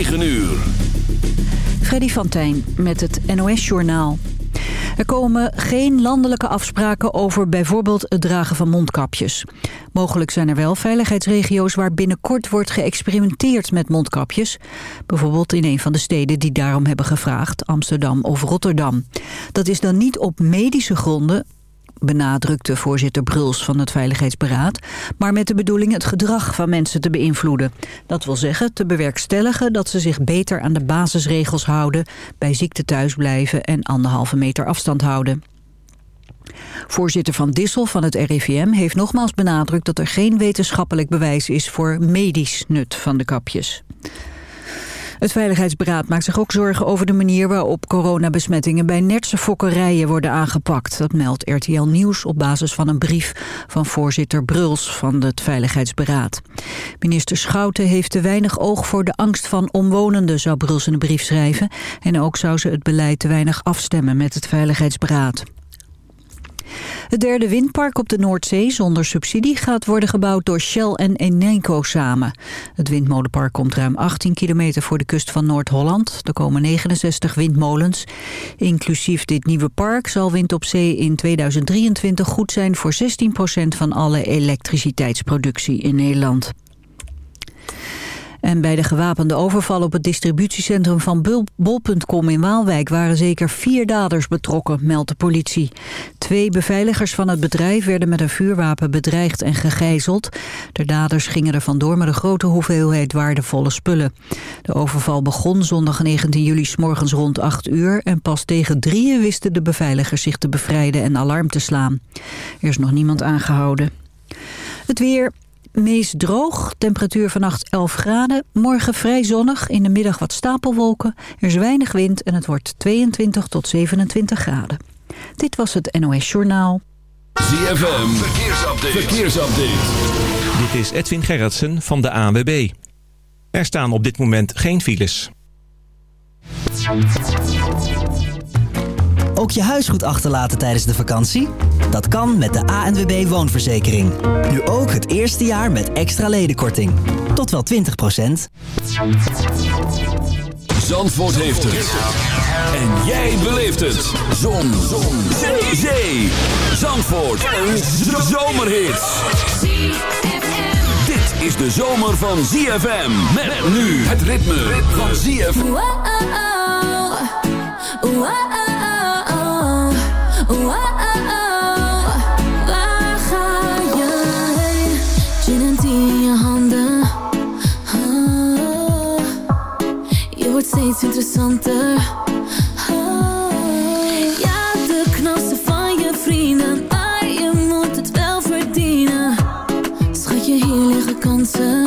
9 uur. Freddy van Tijn met het NOS-journaal. Er komen geen landelijke afspraken over bijvoorbeeld het dragen van mondkapjes. Mogelijk zijn er wel veiligheidsregio's waar binnenkort wordt geëxperimenteerd met mondkapjes. Bijvoorbeeld in een van de steden die daarom hebben gevraagd, Amsterdam of Rotterdam. Dat is dan niet op medische gronden, benadrukte voorzitter Bruls van het Veiligheidsberaad, maar met de bedoeling het gedrag van mensen te beïnvloeden. Dat wil zeggen te bewerkstelligen dat ze zich beter aan de basisregels houden, bij ziekte thuisblijven en anderhalve meter afstand houden. Voorzitter Van Dissel van het RIVM heeft nogmaals benadrukt dat er geen wetenschappelijk bewijs is voor medisch nut van de kapjes. Het Veiligheidsberaad maakt zich ook zorgen over de manier waarop coronabesmettingen bij nertse fokkerijen worden aangepakt. Dat meldt RTL Nieuws op basis van een brief van voorzitter Bruls van het Veiligheidsberaad. Minister Schouten heeft te weinig oog voor de angst van omwonenden, zou Bruls in een brief schrijven. En ook zou ze het beleid te weinig afstemmen met het Veiligheidsberaad. Het derde windpark op de Noordzee zonder subsidie gaat worden gebouwd door Shell en Eneco samen. Het windmolenpark komt ruim 18 kilometer voor de kust van Noord-Holland. Er komen 69 windmolens. Inclusief dit nieuwe park zal wind op zee in 2023 goed zijn voor 16% van alle elektriciteitsproductie in Nederland. En bij de gewapende overval op het distributiecentrum van Bol.com in Waalwijk waren zeker vier daders betrokken, meldt de politie. Twee beveiligers van het bedrijf werden met een vuurwapen bedreigd en gegijzeld. De daders gingen er vandoor met een grote hoeveelheid waardevolle spullen. De overval begon zondag 19 juli s morgens rond 8 uur en pas tegen drieën wisten de beveiligers zich te bevrijden en alarm te slaan. Er is nog niemand aangehouden. Het weer, meest droog. Temperatuur vannacht 11 graden. Morgen vrij zonnig. In de middag wat stapelwolken. Er is weinig wind en het wordt 22 tot 27 graden. Dit was het NOS Journaal. ZFM. Verkeersupdate. Verkeersupdate. Dit is Edwin Gerritsen van de ANWB. Er staan op dit moment geen files. Ook je huis goed achterlaten tijdens de vakantie? Dat kan met de ANWB Woonverzekering. Nu ook het eerste jaar met extra ledenkorting. Tot wel 20% Zandvoort heeft het. En jij beleeft het. Zon. Zon. Zee. Zee. Zandvoort. Een zomerhit. Dit is de zomer van ZFM. Met nu het ritme van ZFM. Wordt steeds interessanter. Oh, ja, de knassen van je vrienden, maar je moet het wel verdienen. Schat je, hier liggen kansen.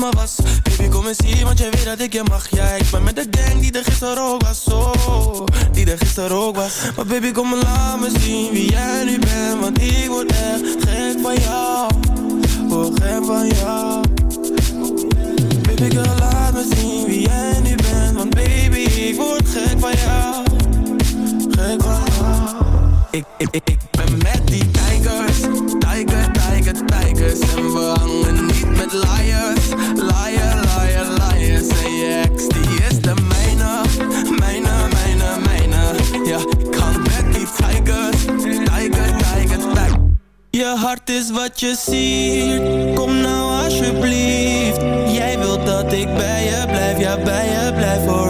Baby kom eens hier want je weet dat ik je mag. Ja ik ben met de gang die er gisteren ook was Oh, die er gisteren ook was. Maar baby kom maar laat me zien wie jij nu bent Want ik word echt gek van jou. Oh gek van jou. Baby girl laat me zien wie jij nu bent Want baby ik word gek van jou. Gek van jou. Ik, ik, ik wat je ziet. Kom nou alsjeblieft. Jij wilt dat ik bij je blijf Ja bij je blijf voor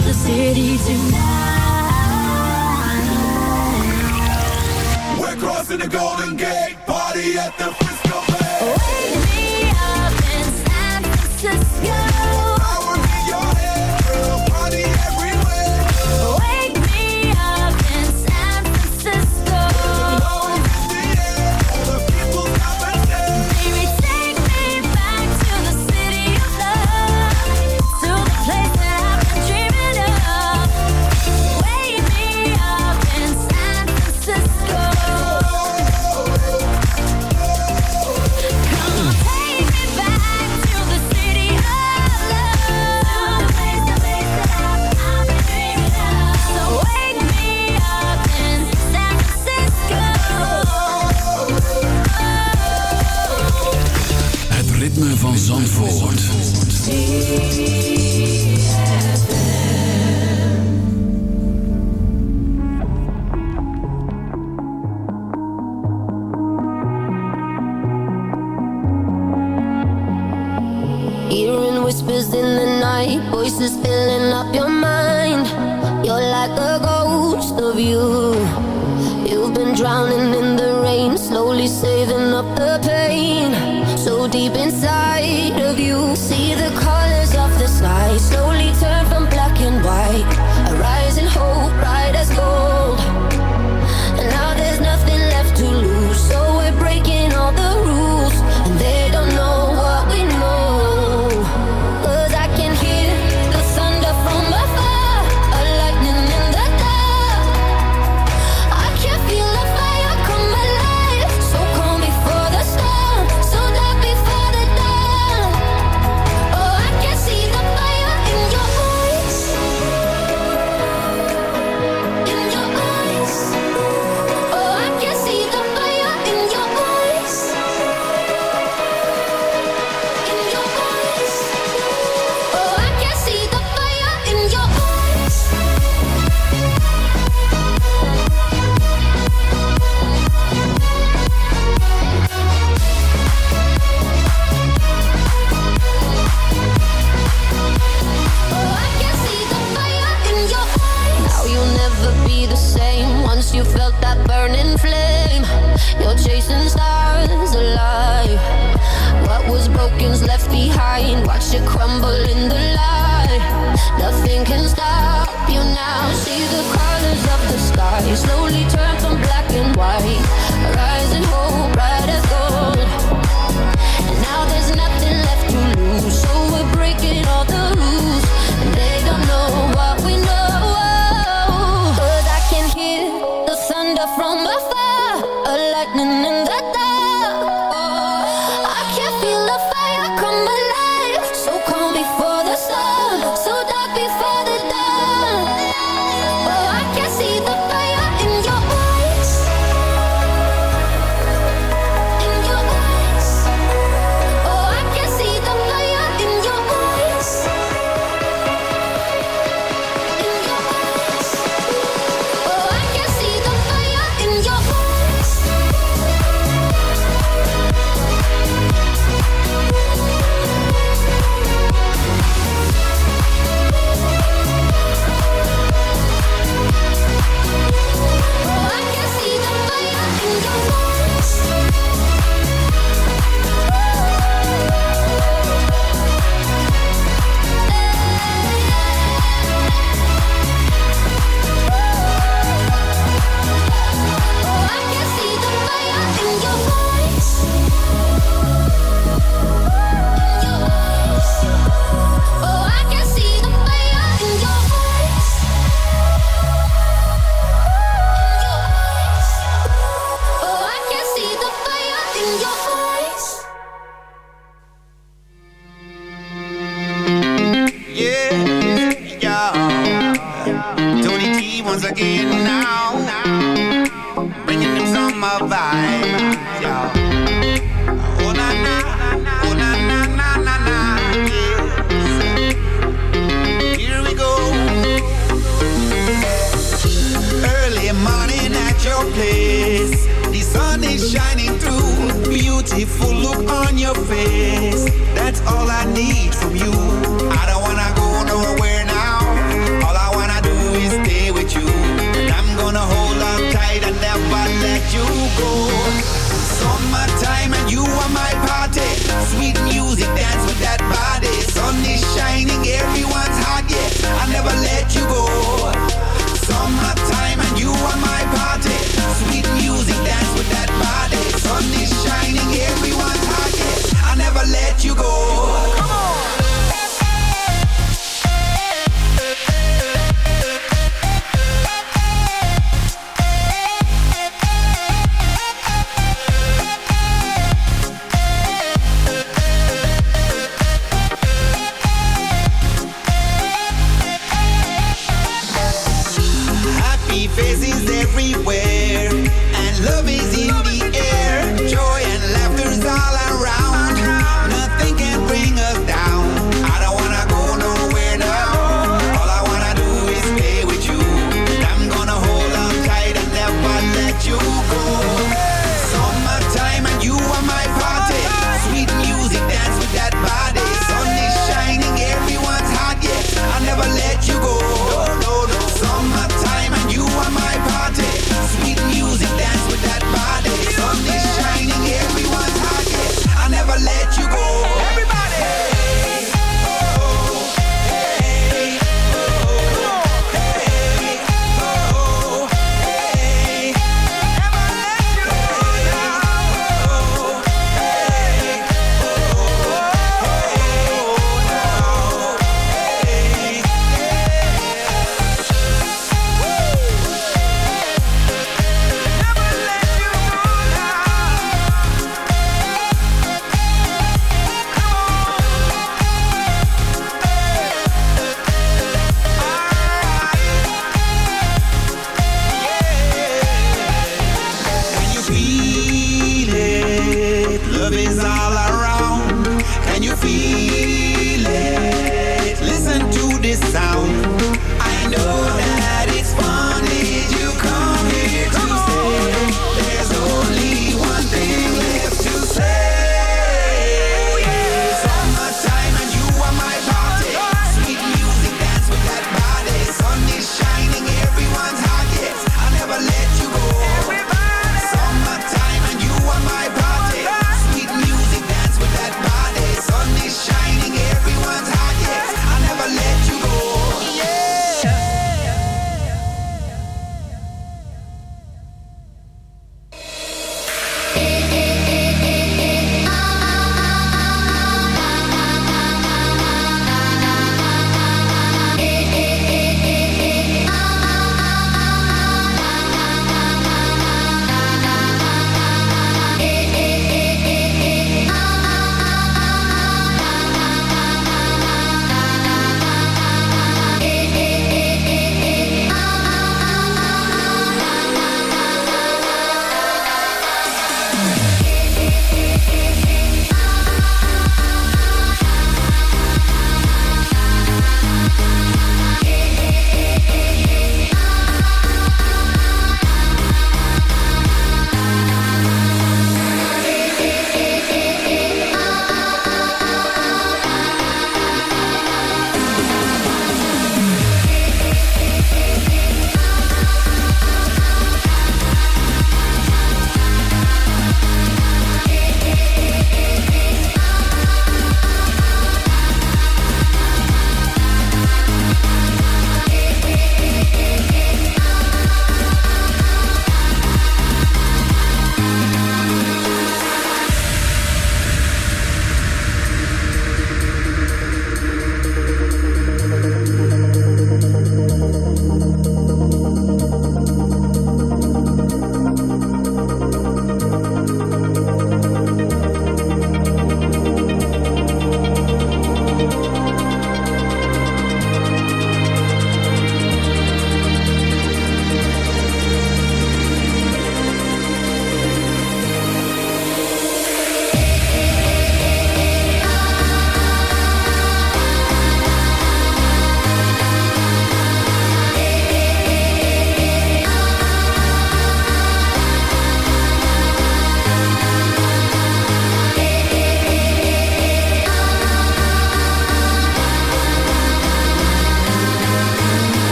of the city tonight. We're crossing the Golden Gate, party at the Frisco Bay. Wake me up in San Francisco.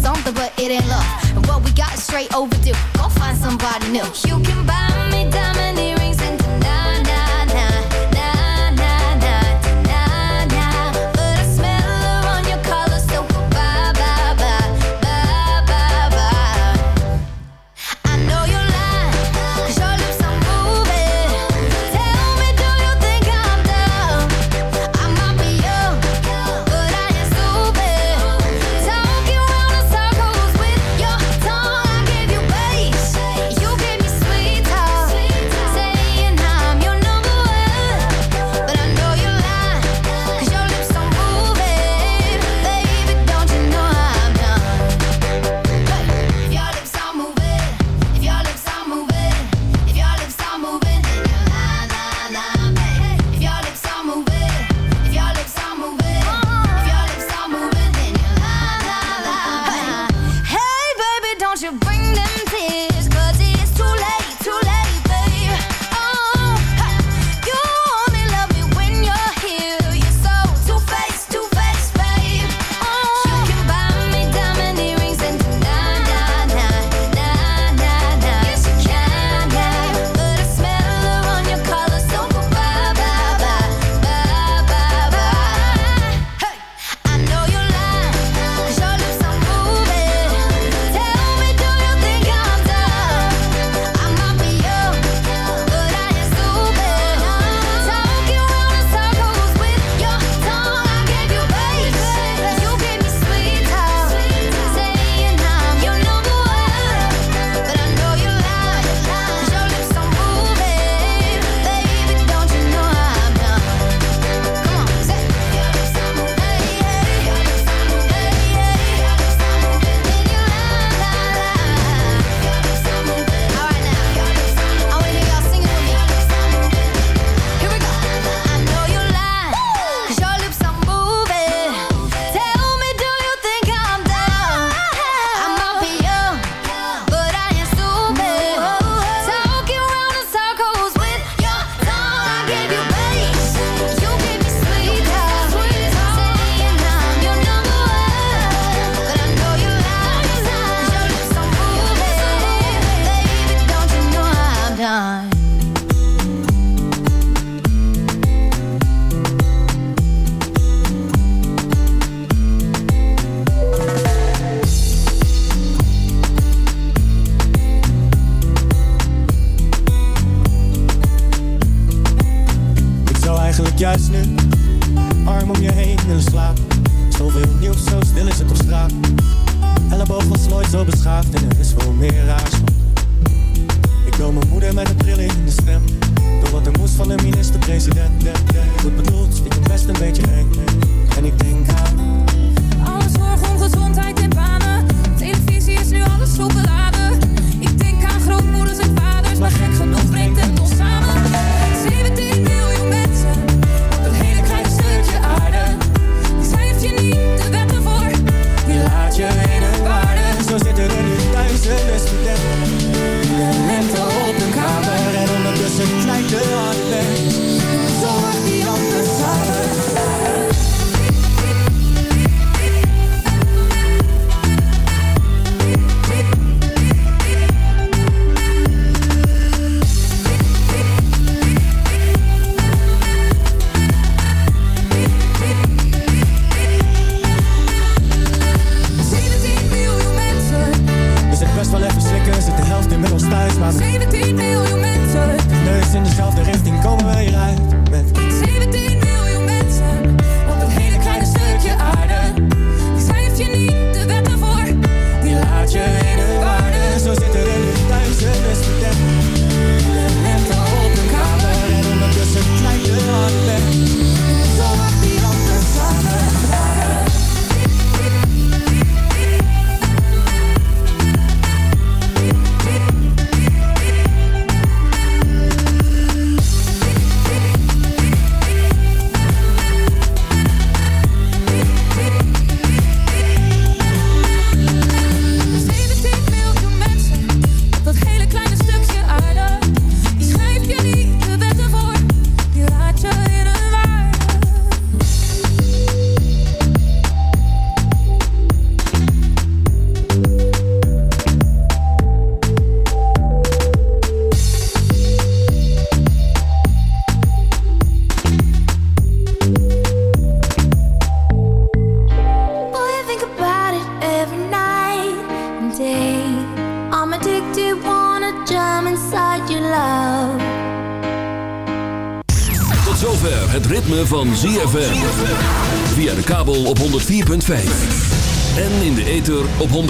something, but it ain't love. And what we got is straight overdue. Go find somebody new. You can buy